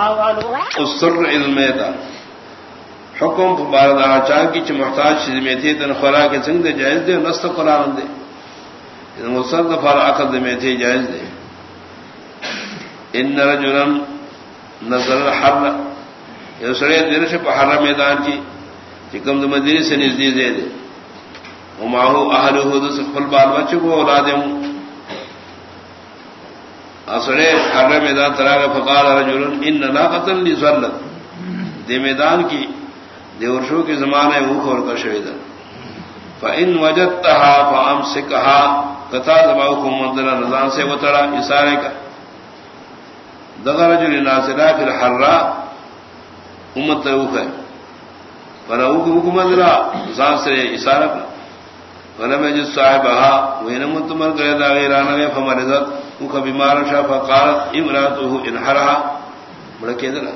السر علم دا حکم باردا چاہ کی چ محتاج چیز میں تھی تن خورا کے سنگ دے جائز دے، نست قرآن دے۔ مسر دفار عقد میں تھی جائز دے۔ ان رجلا نظر الحر یہ سڑے دیر سے پہاڑا میدان کی چکم مدیری سے نزدی دے دے۔ وماہو اہل حد سے خل بال اسڑے حر میدان تراغ فقال رجل ان ناقتل لی ظلت۔ دے میدان کی دیورشو کے زمانے اوکھ اور کشوید۔ فان وجدتها فامسكها کتا دباو کو مندر رضان سے وتڑا اشارے کا۔ دغر رجل ناصرا فی الحرا امت اوکھ ہے۔ پر اوکھ حکومت را رضان سے اشارہ کا فلم يجد صاحبها وين متمر گئے دا غیرانہ نے فمرضت اوکھ بیمار شاف قالت امراته انحرها بڑکے دلا۔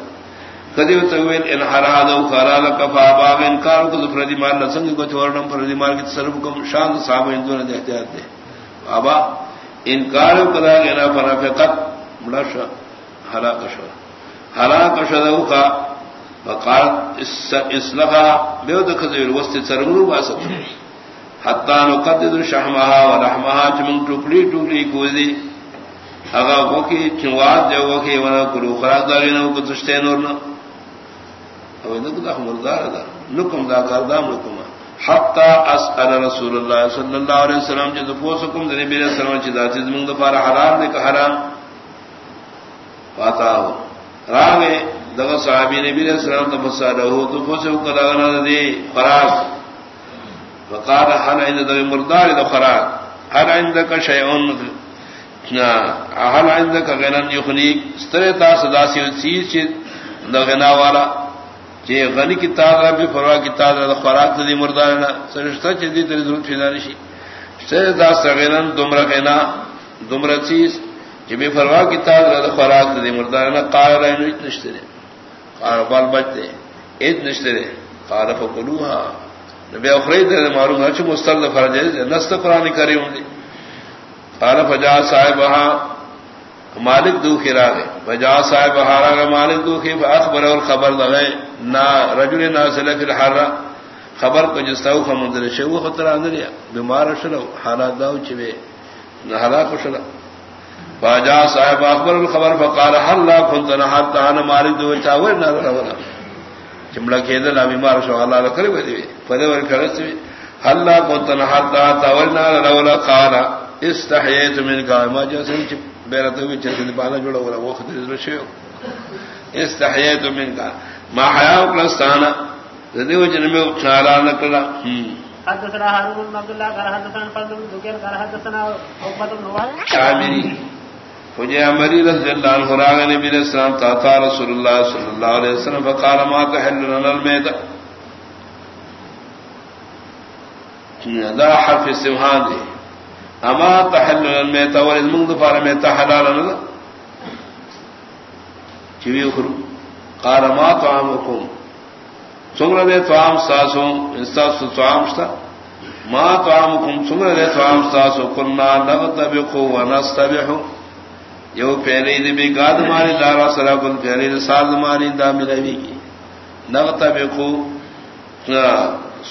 کدی تغویل انحرا دو خارا لکفا باب انکار کو فردی مار نسنگ کو چورنم فردی مار کی تصرف کو شان صاحب ہندو نے احتیاط دے۔ بابا انکار کدا گنا فنا فقط بڑا شا ہلاک شو ہلاک شو دو کا وقال اسلغا بیو دکھتے وسط سرمرو باسط حتی نقدد شحمها ورحمها چمن ٹوکڑی ٹوکڑی کو دی اگا وکی چنوات جو وکی ونا کلو خراق داری نو کتشتے نورنا مردار دا نکم دا کردام نکم. حتی اسأل رسول اللہ صلی اللہ علیہ وسلم جد پوسکم دنی بیر سلام چی دا چیز منگ دفار حرام دے کہ حرام. فاتا ہو. راگے دغا صحابی نبی علیہ السلام تفسا رہو تو پوسکم کدا غنا دے فراغ فقال حل عند دا مردار دا فراغ حل عندك شيء؟ حل عندك غنى يخنيك سترتا صدا سی چیز دا غنا والا؟ چی غنی کی تاغ ربی فروا کی تاغ ربی خوراک دی مردارنا سرشتا چی دی تری ضرورت فیدانی شی سر دا سغیرن دمرا غینا دمرا چیز چی بی فروا کی تاغ ربی خوراک دی مردارنا قال رینو ایت قال بال بچتے ایت نشترے. قال، فکلوها. نبی اخری در معلوم ہے چی مسترد فرجے نست قرآن کری ہوں دی۔ قال فجا صاحبہا، مالک دو خرا گئے بجا صاحب ہارا گا مالک دو خی اخبر اور خبر لگے نہ رجل نہ سلے پھر ہارا خبر کو جس طرح خمندر شے، وہ خطر اندر بیمار شلو، حالات داو چوے نہ ہلاک شلا باجا صاحب اخبر الخبر، فقال هل لا كنت نحت انا مالك دو چاور نہ چمڑا کے دل بیمار شو اللہ لا کرے ودی پدے ور کرس هل لا كنت نحت تاور نہ رہا قال. استحييت من قائمه جسم چپ بیرت ہوئی چیز بالا جوڑا ہوا وہ خطر رشیو استحییت من کا ما حیاء اکلستانا ردیو جن میں چالا نکلا حدثنا حارون بن عبد الله قال حدثنا فضل بن قال حدثنا عقبة بن وائل. شامري فجاء عمري رضي الله عنه راغ نبي الاسلام تا رسول الله صلى الله عليه وسلم فقال ما تحل لنا الميت دا حرف استمهان دي اما تحلل میں تول المنگ دفار میں تحلال نہ چوی اخرو. قال ما طعامكم سمر دے طعام ساسو. انساس طعام شتا. ما طعامكم سمر دے طعام ساسو. كنا نغتبق ونستبح یو پہلے دے بھی گاد ماری لارا سرا کن پہلے دے سال ماری دا ملوی کی۔ نغتبق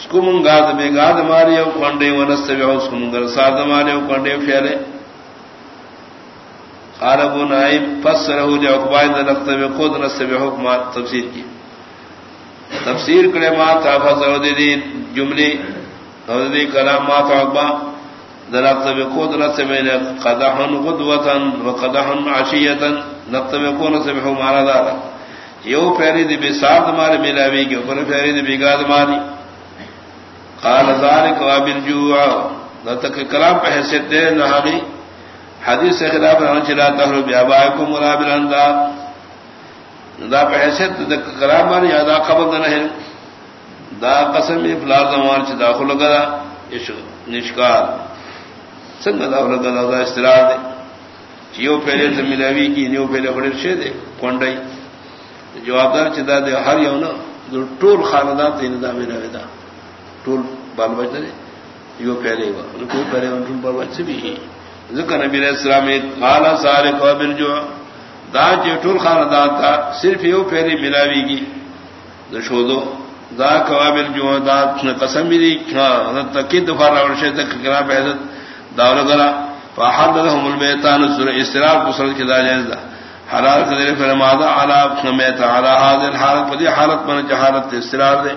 سکمنگا دے گاد بے گاد ماری او کنڈے ونست بھی ہو سکمنگر ساد ماری او کنڈے پھیلے۔ عرب نائب پس رہو جو اقبائن دے نقطہ میں خود نست بھی حکم تفسیر کی۔ تفسیر کرے ما تا فسر دے دی جملی او دے کلام ما تا اقبا دے نقطہ میں خود نست بھی قدحن غدوتا و قدحن عشیتا نقطہ میں خود نست مانا دارا. یو پھیلی دی بے ساد ملاوی کی اوپر پھیلی دی بے گاد ماری. قال ذلك وابن جوع نتك كلام پہ حیثیت دے نہاری حدیث سے خلاف رہنا چلا تہر بیابائکم ولا بالاندا دا پہ حیثیت دا کلام مانی دا قبل نہ ہے دا قسم فلار زمان چ داخل گدا نشکار. سنگ داخل گدا دا استراح دے چیو پہلے سے ملاوی کی نیو پہلے بڑے شے دے کونڈائی جوابدار چدا دے ہر یو نا ٹول خاندان تین دا ملاوی دا. ٹول بال بچ دے یو پہلے ہوا ٹول پہلے ان ٹول بال بچ سے بھی ذکر نبی علیہ السلام قال سارق وبن جو دا چٹول خاندان تھا صرف یو پھیری ملاوی گی دشو دو دا قوابل جو دا قسم بھی دی تکی دفار راوڑ تک کرا بحثت داور گرا فحد لهم المیتان سر استراب قصر کی دا۔ جائز دا حلال قدر فرمادا علا سمیت علا حاضر، حالت پدی حالت من جہالت استرار دے۔